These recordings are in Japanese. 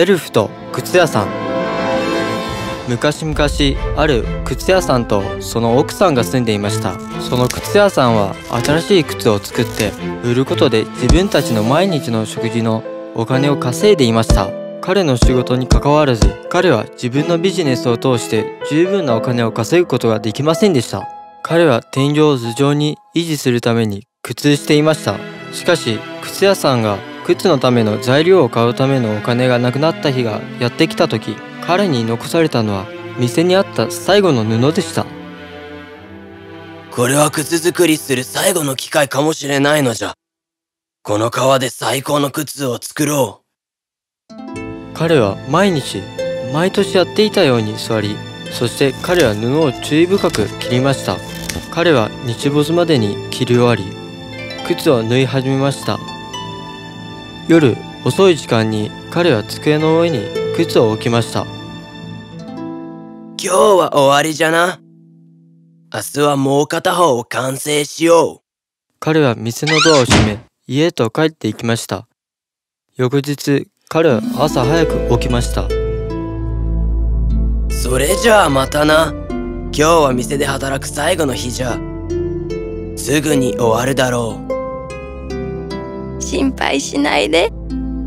エルフと靴屋さん。昔々ある靴屋さんとその奥さんが住んでいました。その靴屋さんは新しい靴を作って売ることで自分たちの毎日の食事のお金を稼いでいました。彼の仕事に関わらず彼は自分のビジネスを通して十分なお金を稼ぐことができませんでした。彼は天井を頭上に維持するために苦痛していました。しかし靴屋さんが靴のための材料を買うためのお金がなくなった日がやってきた時彼に残されたのは店にあった最後の布でした。これは靴作りする最後の機会かもしれないのじゃ。この革で最高の靴を作ろう。彼は毎日毎年やっていたように座りそして彼は布を注意深く切りました。彼は日没までに切り終わり靴を縫い始めました夜遅い時間に彼は机の上に靴を置きました。今日は終わりじゃな。明日はもう片方を完成しよう。彼は店のドアを閉め家へと帰っていきました。翌日彼は朝早く起きました。それじゃあまたな。今日は店で働く最後の日じゃ。すぐに終わるだろう心配しないで。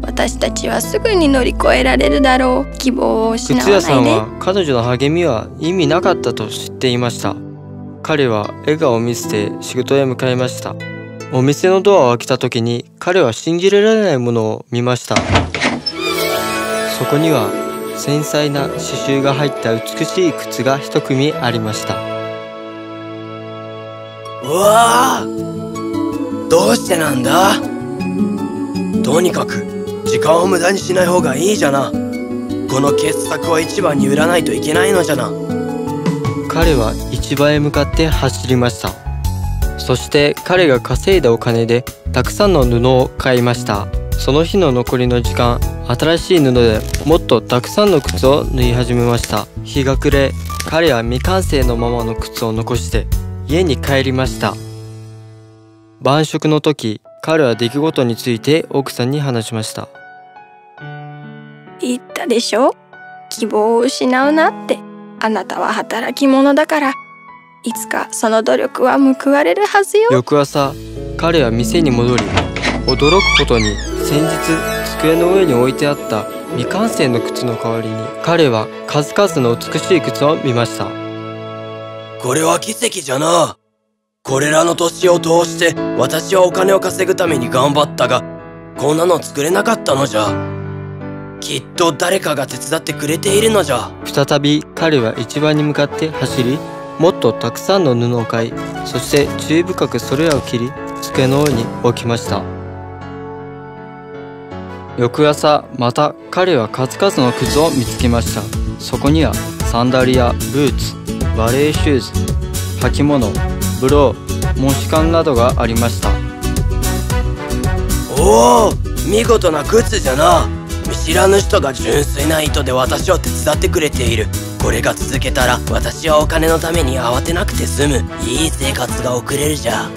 私たちはすぐに乗り越えられるだろう。希望を失わないで。靴屋さんは彼女の励みは意味なかったと知っていました。彼は笑顔を見せて仕事へ向かいました。お店のドアを開けた時に彼は信じられないものを見ました。そこには繊細な刺繍が入った美しい靴が一組ありました。うわあどうしてなんだ？とにかく時間を無駄にしない方がいいじゃな。この傑作を一番に売らないといけないのじゃな。彼は市場へ向かって走りました。そして彼が稼いだお金でたくさんの布を買いました。その日の残りの時間新しい布でもっとたくさんの靴を縫い始めました。日が暮れ彼は未完成のままの靴を残して家に帰りました。晩食の時彼は出来事について奥さんに話しました。言ったでしょ？希望を失うなって。あなたは働き者だから。いつかその努力は報われるはずよ。翌朝彼は店に戻り驚くことに先日机の上に置いてあった未完成の靴の代わりに彼は数々の美しい靴を見ました。これは奇跡じゃなこれらの年を通して私はお金を稼ぐために頑張ったがこんなの作れなかったのじゃ。きっと誰かが手伝ってくれているのじゃ。再び彼は市場に向かって走りもっとたくさんの布を買いそして注意深くそれらを切り机の上に置きました。翌朝また彼は数々の靴を見つけました。そこにはサンダルやブーツバレーシューズ履物ブローモシカンなどがありました。おお見事な靴じゃな。見知らぬ人が純粋な意図で私を手伝ってくれている。これが続けたら私はお金のために慌てなくて済む。いい生活が送れるじゃ。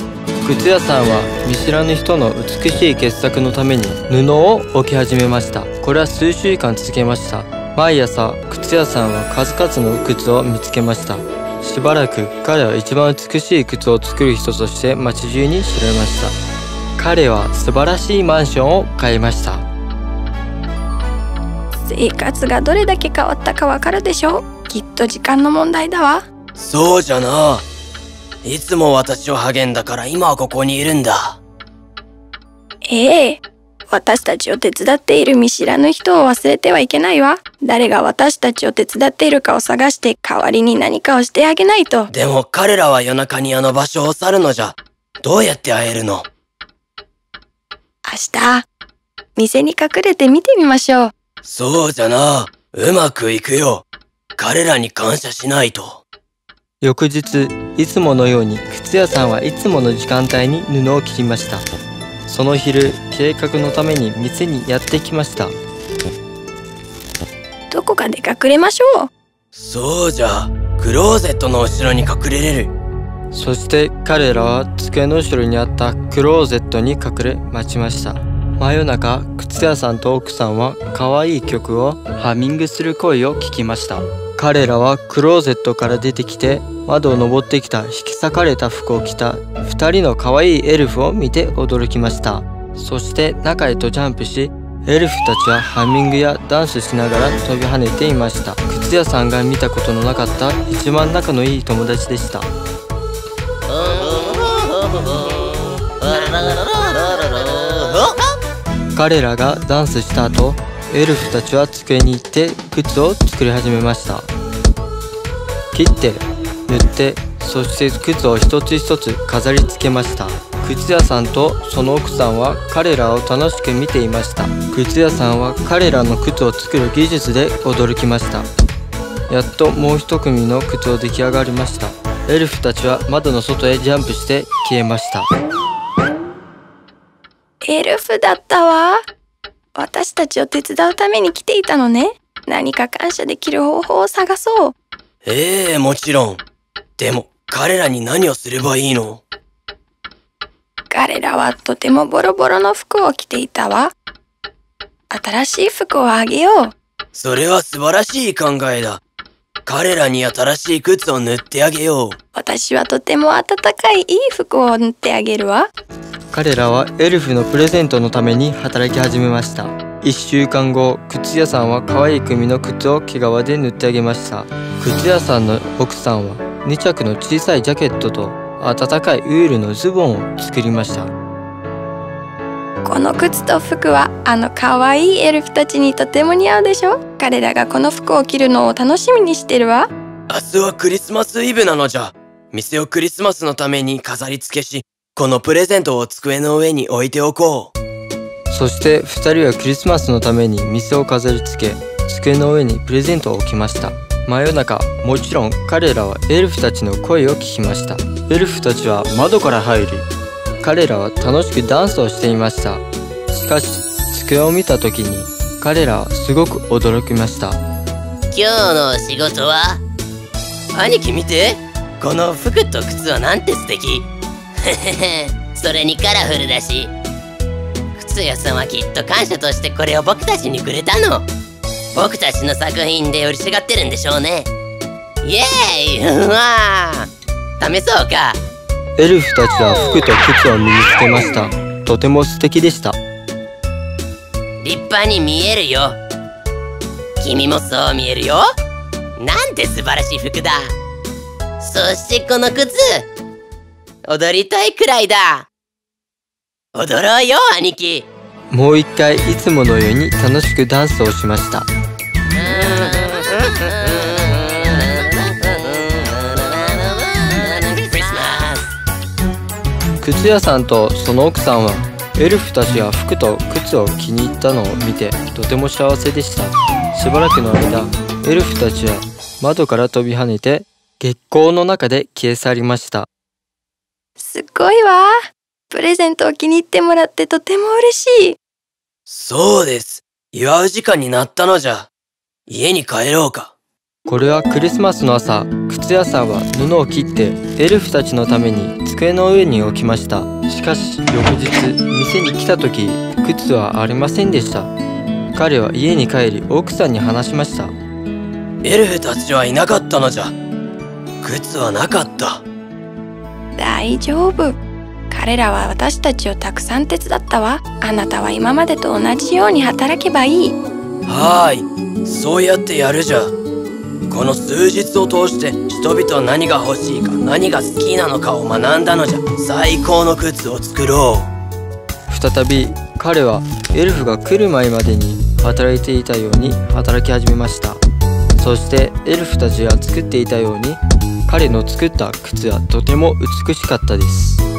靴屋さんは見知らぬ人の美しい傑作のために布を置き始めました。これは数週間続けました。毎朝靴屋さんは数々の靴を見つけましたしばらく彼は一番美しい靴を作る人として街中に知られました。彼は素晴らしいマンションを買いました。生活がどれだけ変わったかわかるでしょう。きっと時間の問題だわ。そうじゃな。いつも私を励んだから今はここにいるんだ。ええ私たちを手伝っている見知らぬ人を忘れてはいけないわ。誰が私たちを手伝っているかを探して代わりに何かをしてあげないと。でも彼らは夜中にあの場所を去るのじゃ。どうやって会えるの？明日店に隠れて見てみましょう。そうじゃな。うまくいくよ。彼らに感謝しないと。翌日いつものように靴屋さんはいつもの時間帯に布を切りましたその昼計画のために店にやってきました。どこかで隠れましょう。そうじゃクローゼットの後ろに隠れれる。そして彼らは机の後ろにあったクローゼットに隠れ待ちました真夜中靴屋さんと奥さんは可愛い曲をハミングする声を聞きました。彼らはクローゼットから出てきて窓を登ってきた引き裂かれた服を着た2人の可愛いエルフを見て驚きました。そして中へとジャンプしエルフたちはハミングやダンスしながら飛び跳ねていました。靴屋さんが見たことのなかった一番仲のいい友達でした。彼らがダンスした後エルフたちは机に行って靴を作り始めました。切って塗ってそして靴を一つ一つ飾り付けました。靴屋さんとその奥さんは彼らを楽しく見ていました。靴屋さんは彼らの靴を作る技術で驚きました。やっともう一組の靴を出来上がりました。エルフたちは窓の外へジャンプして消えました。エルフだったわ。私たちを手伝うために来ていたのね。何か感謝できる方法を探そう。ええもちろん。でも、彼らに何をすればいいの？彼らはとてもボロボロの服を着ていたわ。新しい服をあげよう。それは素晴らしい考えだ。彼らに新しい靴を塗ってあげよう。私はとても暖かいいい服を塗ってあげるわ。彼らはエルフのプレゼントのために働き始めました。1週間後靴屋さんは可愛い組の靴を毛皮で塗ってあげました。靴屋さんの奥さんは2着の小さいジャケットと暖かいウールのズボンを作りました。この靴と服はあの可愛いエルフたちにとても似合うでしょ？彼らがこの服を着るのを楽しみにしてるわ。明日はクリスマスイブなのじゃ。店をクリスマスのために飾り付けし、このプレゼントを机の上に置いておこう。そして2人はクリスマスのために店を飾り付け机の上にプレゼントを置きました。真夜中もちろん彼らはエルフたちの声を聞きました。エルフたちは窓から入り彼らは楽しくダンスをしていました。しかし机を見た時に彼らはすごく驚きました。今日のお仕事は？兄貴見て。この服と靴はなんて素敵それにカラフルだし。靴屋さんはきっと感謝としてこれを僕たちにくれたの。僕たちの作品で嬉しがってるんでしょうね。イエーイ！うわー！試そうか。エルフたちは服と靴を身につけました。とても素敵でした。立派に見えるよ。君もそう見えるよ。なんて素晴らしい服だ。そしてこの靴踊りたいくらいだ。踊ろうよ兄貴。もう一回いつものように楽しくダンスをしました。クリスマス。靴屋さんとその奥さんはエルフたちが服と靴を気に入ったのを見てとても幸せでした。しばらくの間エルフたちは窓から飛び跳ねて月光の中で消え去りましたすっごいわプレゼントを気に入ってもらってとても嬉しいそうです。祝う時間になったのじゃ。家に帰ろうか。これはクリスマスの朝靴屋さんは布を切ってエルフたちのために机の上に置きましたしかし翌日店に来た時靴はありませんでした彼は家に帰り奥さんに話しましたエルフたちはいなかったのじゃ。靴はなかった。大丈夫彼らは私たちをたくさん手伝ったわあなたは今までと同じように働けばいいはーい。そうやってやるじゃ。この数日を通して人々は何が欲しいか何が好きなのかを学んだのじゃ。最高の靴を作ろう。再び彼はエルフが来る前までに働いていたように働き始めましたそしてエルフたちが作っていたように彼の作った靴はとても美しかったです。